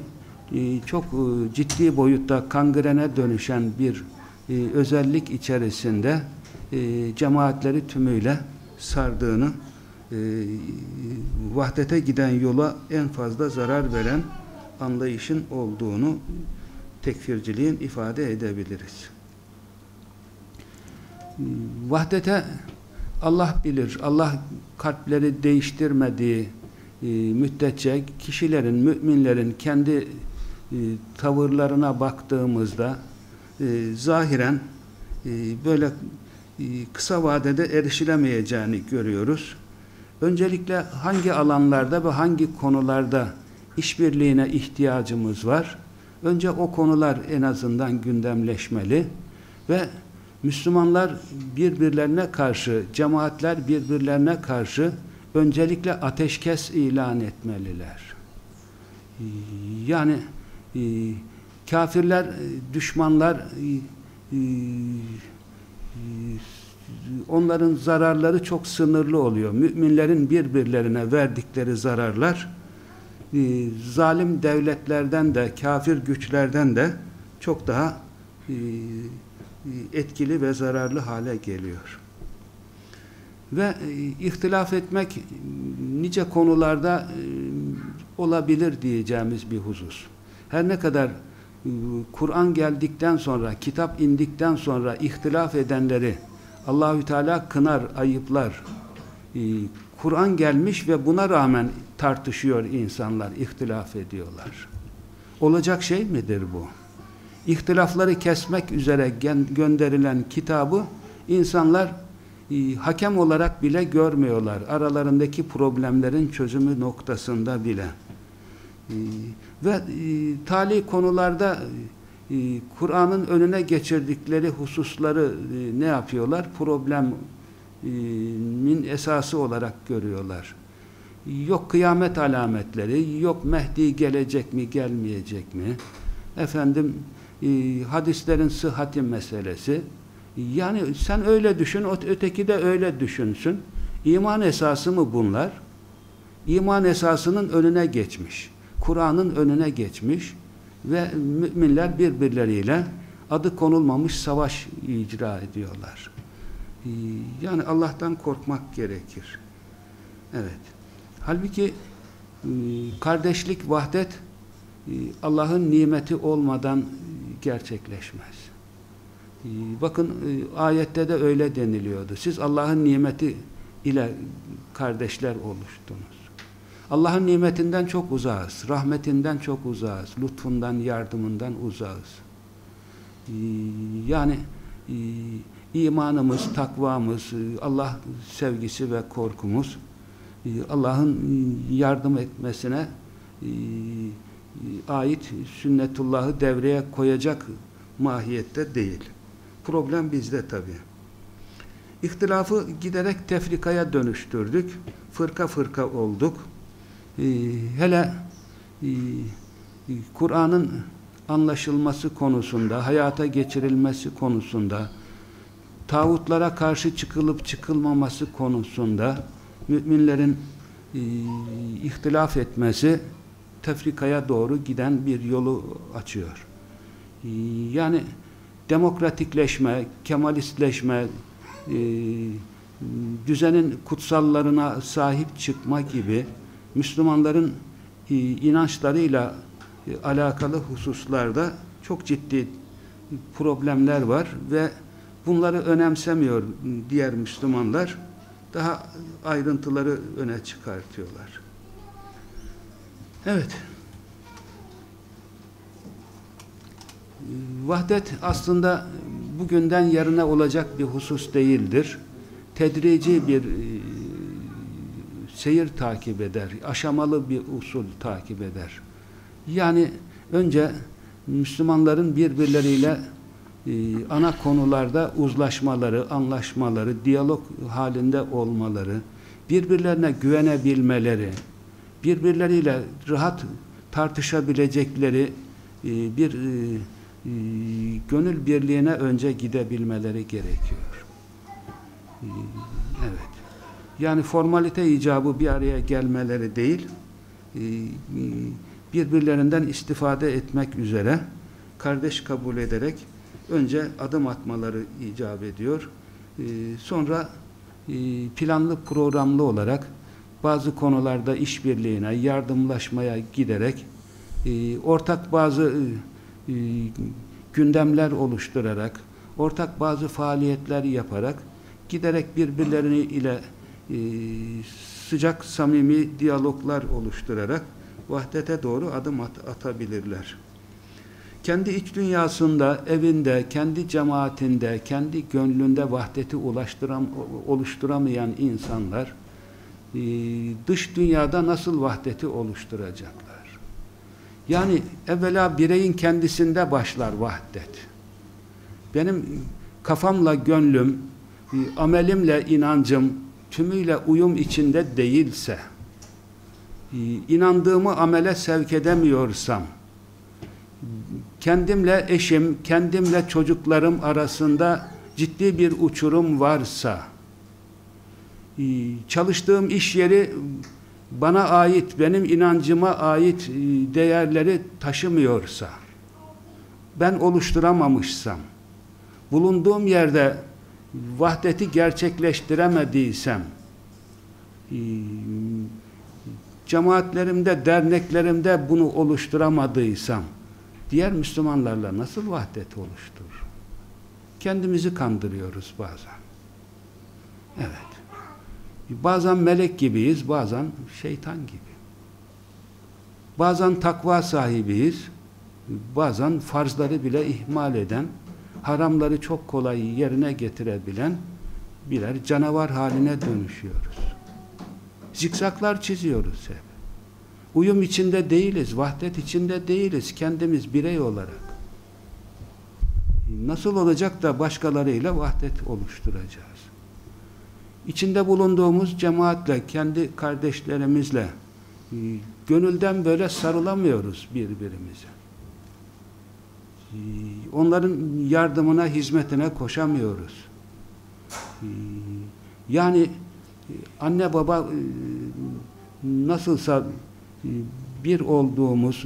S1: e, çok e, ciddi boyutta kangrene dönüşen bir e, özellik içerisinde cemaatleri tümüyle sardığını vahdete giden yola en fazla zarar veren anlayışın olduğunu tekfirciliğin ifade edebiliriz vahdete Allah bilir. Allah kalpleri değiştirmediği e, müddetçe kişilerin, müminlerin kendi e, tavırlarına baktığımızda e, zahiren böyle kısa vadede erişilemeyeceğini görüyoruz. Öncelikle hangi alanlarda ve hangi konularda işbirliğine ihtiyacımız var? Önce o konular en azından gündemleşmeli ve Müslümanlar birbirlerine karşı, cemaatler birbirlerine karşı öncelikle ateşkes ilan etmeliler. Yani e, kafirler, düşmanlar e, onların zararları çok sınırlı oluyor. Müminlerin birbirlerine verdikleri zararlar e, zalim devletlerden de kafir güçlerden de çok daha e, etkili ve zararlı hale geliyor. Ve e, ihtilaf etmek nice konularda olabilir diyeceğimiz bir husus. Her ne kadar Kur'an geldikten sonra, kitap indikten sonra ihtilaf edenleri Allahü Teala kınar, ayıplar. Kur'an gelmiş ve buna rağmen tartışıyor insanlar, ihtilaf ediyorlar. Olacak şey midir bu? İhtilafları kesmek üzere gönderilen kitabı insanlar e, hakem olarak bile görmüyorlar. Aralarındaki problemlerin çözümü noktasında bile. E, ve e, tali konularda Kur'an'ın önüne geçirdikleri hususları ne yapıyorlar? Problemin esası olarak görüyorlar yok kıyamet alametleri, yok Mehdi gelecek mi, gelmeyecek mi? Efendim, e, hadislerin sıhhati meselesi. Yani sen öyle düşün, öteki de öyle düşünsün. İman esası mı bunlar? İman esasının önüne geçmiş. Kur'an'ın önüne geçmiş ve müminler birbirleriyle adı konulmamış savaş icra ediyorlar. E, yani Allah'tan korkmak gerekir. Evet. Halbuki e, kardeşlik, vahdet e, Allah'ın nimeti olmadan gerçekleşmez. E, bakın ayette de öyle deniliyordu. Siz Allah'ın nimeti ile kardeşler oluştunuz. Allah'ın nimetinden çok uzağız, rahmetinden çok uzağız, lütfundan, yardımından uzağız. Yani imanımız, takvamız, Allah sevgisi ve korkumuz Allah'ın e, yardım etmesine e, ait sünnetullahı devreye koyacak mahiyette değil. Problem bizde tabi. İhtilafı giderek tefrikaya dönüştürdük. Fırka fırka olduk. Hele Kur'an'ın anlaşılması konusunda, hayata geçirilmesi konusunda, tağutlara karşı çıkılıp çıkılmaması konusunda müminlerin e, ihtilaf etmesi tefrikaya doğru giden bir yolu açıyor. E, yani demokratikleşme, kemalistleşme, e, düzenin kutsallarına sahip çıkma gibi Müslümanların e, inançlarıyla e, alakalı hususlarda çok ciddi problemler var ve bunları önemsemiyor diğer Müslümanlar daha ayrıntıları öne çıkartıyorlar. Evet. Vahdet aslında bugünden yarına olacak bir husus değildir. Tedrici bir e, seyir takip eder. Aşamalı bir usul takip eder. Yani önce Müslümanların birbirleriyle e, ana konularda uzlaşmaları, anlaşmaları, diyalog halinde olmaları, birbirlerine güvenebilmeleri, birbirleriyle rahat tartışabilecekleri e, bir e, gönül birliğine önce gidebilmeleri gerekiyor. Evet. Yani formalite icabı bir araya gelmeleri değil, birbirlerinden istifade etmek üzere kardeş kabul ederek önce adım atmaları icap ediyor. E, sonra e, planlı programlı olarak bazı konularda işbirliğine, yardımlaşmaya giderek e, ortak bazı e, gündemler oluşturarak, ortak bazı faaliyetler yaparak giderek birbirlerini ile sıcak samimi diyaloglar oluşturarak vahdete doğru adım at atabilirler kendi iç dünyasında, evinde, kendi cemaatinde, kendi gönlünde vahdeti ulaştıram, oluşturamayan insanlar e, dış dünyada nasıl vahdeti oluşturacaklar? Yani evvela bireyin kendisinde başlar vahdet. Benim kafamla gönlüm, e, amelimle inancım tümüyle uyum içinde değilse, e, inandığımı amele sevk edemiyorsam, kendimle eşim, kendimle çocuklarım arasında ciddi bir uçurum varsa, e, çalıştığım iş yeri bana ait, benim inancıma ait e, değerleri taşımıyorsa, ben oluşturamamışsam, bulunduğum yerde vahdeti gerçekleştiremediysem, e, cemaatlerimde, derneklerimde bunu oluşturamadıysam, diğer Müslümanlarla nasıl vahdet oluşturur? Kendimizi kandırıyoruz bazen. Evet. Bazen melek gibiyiz, bazen şeytan gibi. Bazen takva sahibiyiz, bazen farzları bile ihmal eden, haramları çok kolay yerine getirebilen birer canavar haline dönüşüyoruz. Zikzaklar çiziyoruz hep. Uyum içinde değiliz, vahdet içinde değiliz kendimiz birey olarak. Nasıl olacak da başkalarıyla vahdet oluşturacağız? İçinde bulunduğumuz cemaatle, kendi kardeşlerimizle e, gönülden böyle sarılamıyoruz birbirimize. E, onların yardımına, hizmetine koşamıyoruz. E, yani anne baba nasılsa bir olduğumuz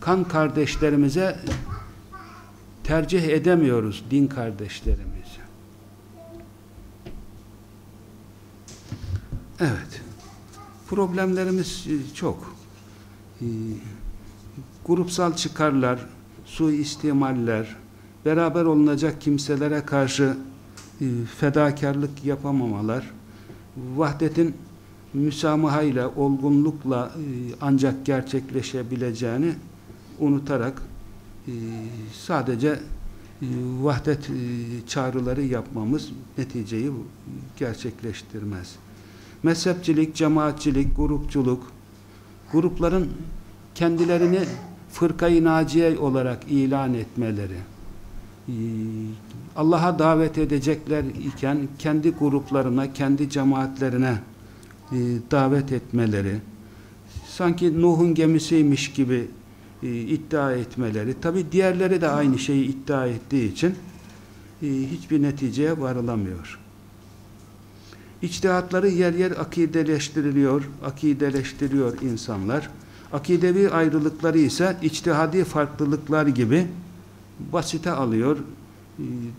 S1: kan kardeşlerimize tercih edemiyoruz din kardeşlerimizi. Evet. Problemlerimiz e, çok. E, grupsal çıkarlar, suistimaller, beraber olunacak kimselere karşı e, fedakarlık yapamamalar, vahdetin müsamahayla, olgunlukla ancak gerçekleşebileceğini unutarak sadece vahdet çağrıları yapmamız neticeyi gerçekleştirmez. Mezhepçilik, cemaatçilik, grupçuluk, grupların kendilerini fırkayı naciye olarak ilan etmeleri, Allah'a davet edecekler iken kendi gruplarına, kendi cemaatlerine e, davet etmeleri, sanki Nuh'un gemisiymiş gibi e, iddia etmeleri, tabi diğerleri de aynı şeyi iddia ettiği için e, hiçbir neticeye varılamıyor. İçtihatları yer yer akideleştiriliyor, akideleştiriyor insanlar. Akidevi ayrılıkları ise içtihadi farklılıklar gibi basite alıyor,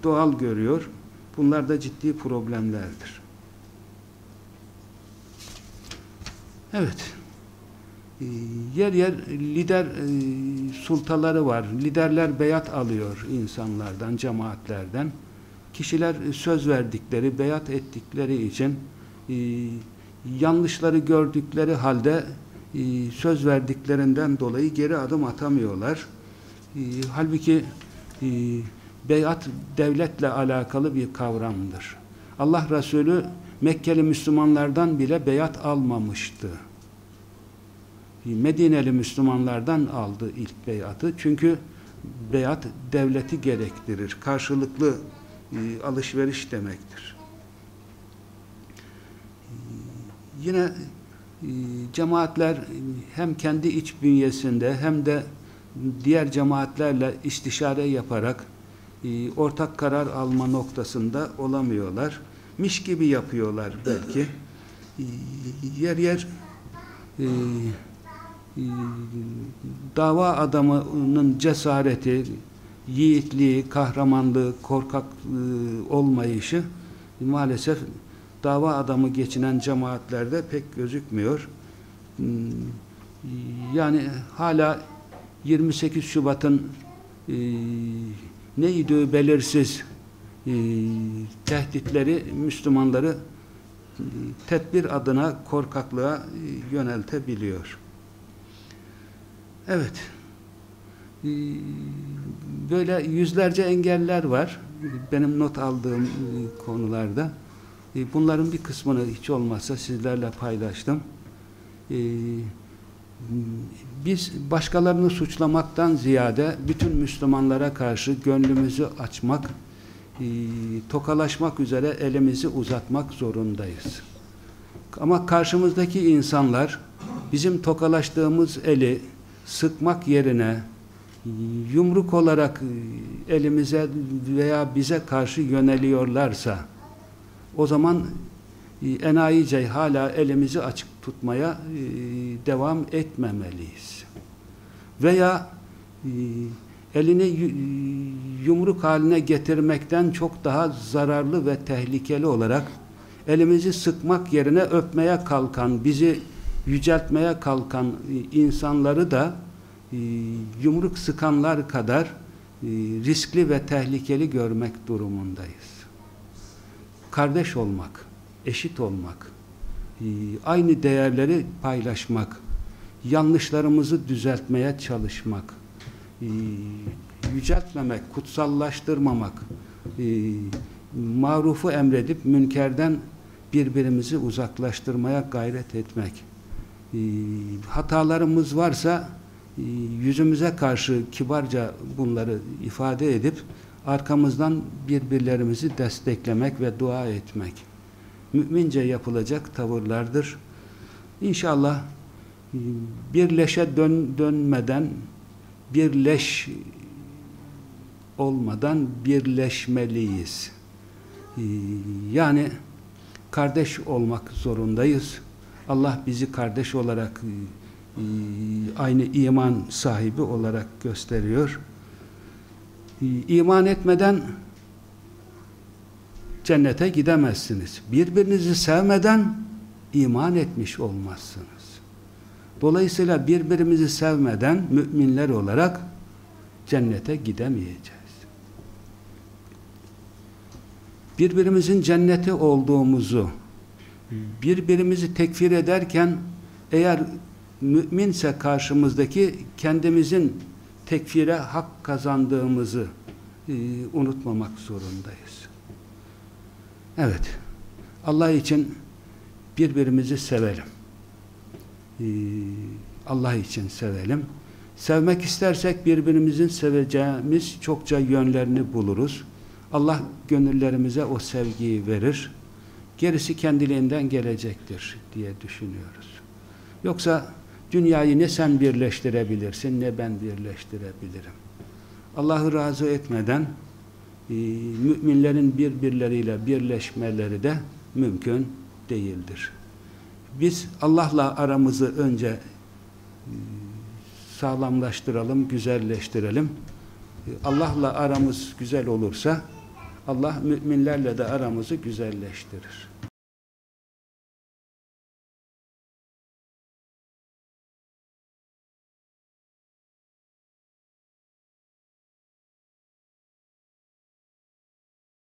S1: doğal görüyor. Bunlar da ciddi problemlerdir. Evet. E, yer yer lider e, sultaları var. Liderler beyat alıyor insanlardan, cemaatlerden kişiler söz verdikleri, beyat ettikleri için e, yanlışları gördükleri halde e, söz verdiklerinden dolayı geri adım atamıyorlar. E, halbuki e, beyat devletle alakalı bir kavramdır. Allah Resulü Mekkeli Müslümanlardan bile beyat almamıştı. Medineli Müslümanlardan aldı ilk beyatı. Çünkü beyat devleti gerektirir. Karşılıklı e, alışveriş demektir. E, yine e, cemaatler hem kendi iç bünyesinde hem de diğer cemaatlerle istişare yaparak ortak karar alma noktasında olamıyorlar. Miş gibi yapıyorlar belki. Yer yer dava adamının cesareti, yiğitliği, kahramanlığı, korkak olmayışı maalesef dava adamı geçinen cemaatlerde pek gözükmüyor. Hmm, yani hala 28 Şubat'ın e, neydi belirsiz e, tehditleri Müslümanları e, tedbir adına korkaklığa e, yöneltebiliyor. Evet. E, böyle yüzlerce engeller var. Benim not aldığım e, konularda. Bunların bir kısmını hiç olmazsa sizlerle paylaştım. E, biz başkalarını suçlamaktan ziyade bütün Müslümanlara karşı gönlümüzü açmak, tokalaşmak üzere elimizi uzatmak zorundayız. Ama karşımızdaki insanlar bizim tokalaştığımız eli sıkmak yerine yumruk olarak e, elimize veya bize karşı yöneliyorlarsa o zaman e, enayice hala elimizi açık tutmaya e, devam etmemeliyiz. Veya e, elini yumruk haline getirmekten çok daha zararlı ve tehlikeli olarak elimizi sıkmak yerine öpmeye kalkan, bizi yüceltmeye kalkan insanları da yumruk sıkanlar kadar riskli ve tehlikeli görmek durumundayız. Kardeş olmak, eşit olmak, aynı değerleri paylaşmak, yanlışlarımızı düzeltmeye çalışmak, yüceltmemek, kutsallaştırmamak, marufu emredip münkerden birbirimizi uzaklaştırmaya gayret etmek. Hatalarımız varsa yüzümüze karşı kibarca bunları ifade edip arkamızdan birbirlerimizi desteklemek ve dua etmek. Mümince yapılacak tavırlardır. İnşallah bir leşe dön, dönmeden birleş olmadan birleşmeliyiz. Yani kardeş olmak zorundayız. Allah bizi kardeş olarak aynı iman sahibi olarak gösteriyor. İman etmeden cennete gidemezsiniz. Birbirinizi sevmeden iman etmiş olmazsınız. Dolayısıyla birbirimizi sevmeden müminler olarak cennete gidemeyeceğiz. Birbirimizin cenneti olduğumuzu birbirimizi tekfir ederken eğer müminse karşımızdaki kendimizin tekfire hak kazandığımızı e, unutmamak zorundayız. Evet. Allah için birbirimizi sevelim. E, Allah için sevelim. Sevmek istersek birbirimizin seveceğimiz çokça yönlerini buluruz. Allah gönüllerimize o sevgiyi verir. Gerisi kendiliğinden gelecektir diye düşünüyoruz. Yoksa dünyayı ne sen birleştirebilirsin ne ben birleştirebilirim. Allah'ı razı etmeden e, müminlerin birbirleriyle birleşmeleri de mümkün değildir. Biz Allah'la aramızı önce e, sağlamlaştıralım, güzelleştirelim. Allah'la aramız güzel olursa Allah müminlerle de aramızı güzelleştirir.